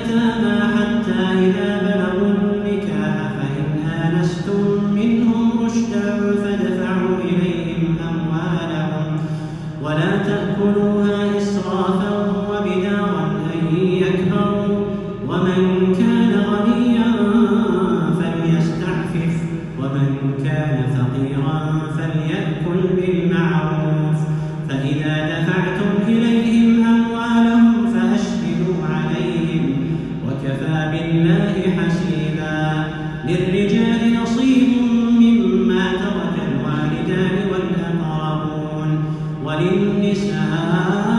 وابتلوا اليتامى 想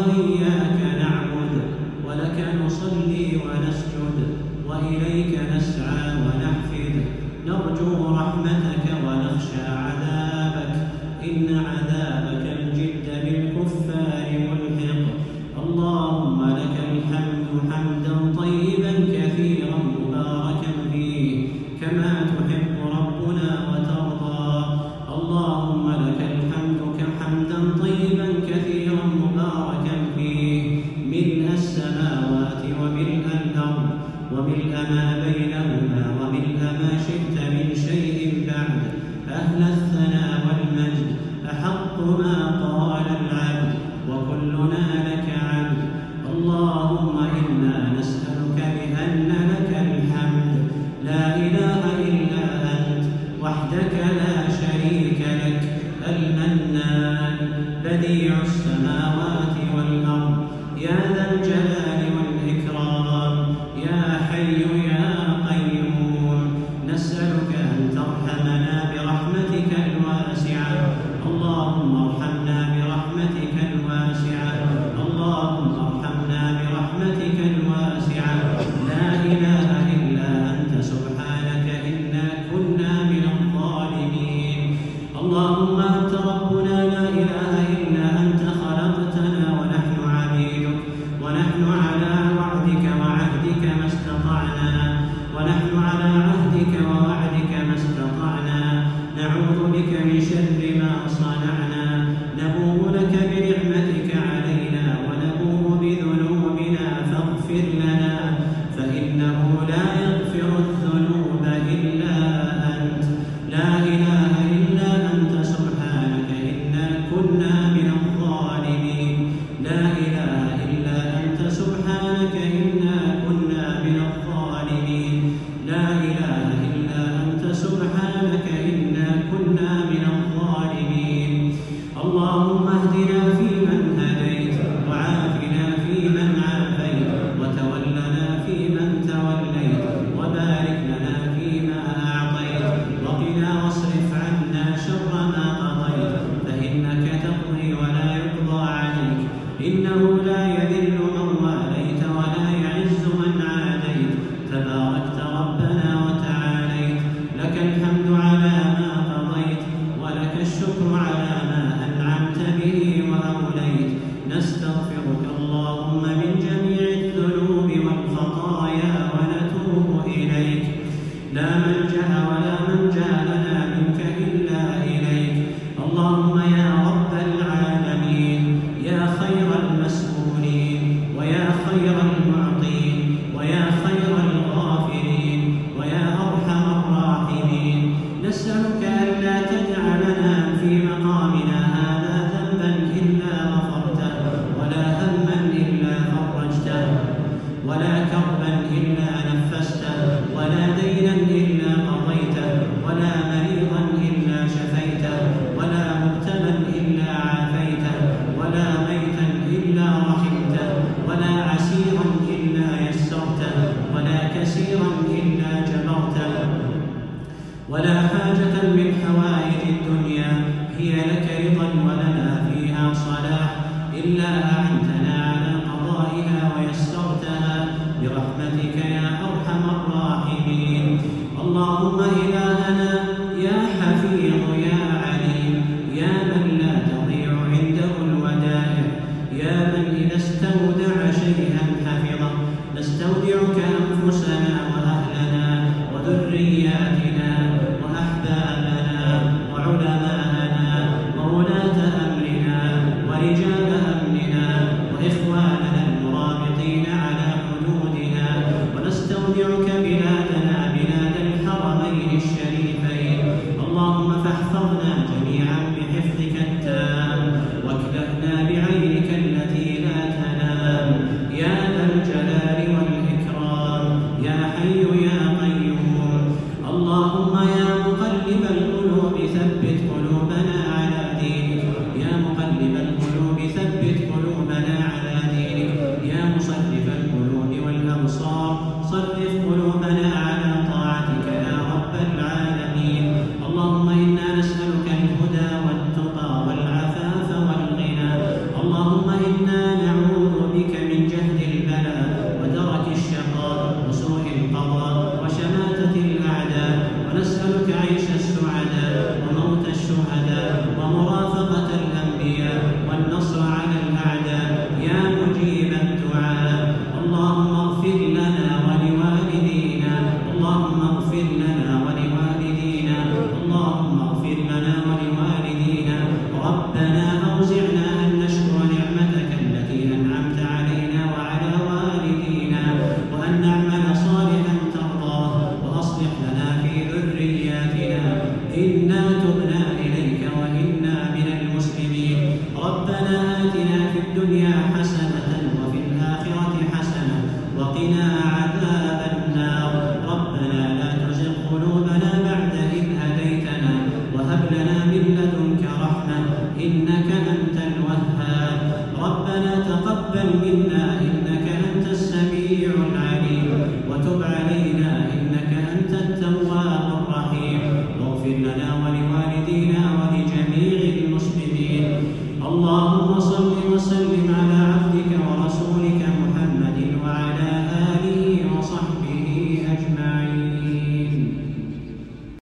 وإياك نعبد ولك نصلي ونسجد وإليك نسعى ونحفد. نرجو رحمتك ونخشى عذابك. إن عذابك اللهم أنت ربنا لا إله إلا أنت خلقتنا ونحن عبيدك ونحن على وعدك وعهدك ما استطعنا ونحن على لا ملجأ من ولا منجا لنا منك إلا إليك. اللهم يا رب العالمين يا خير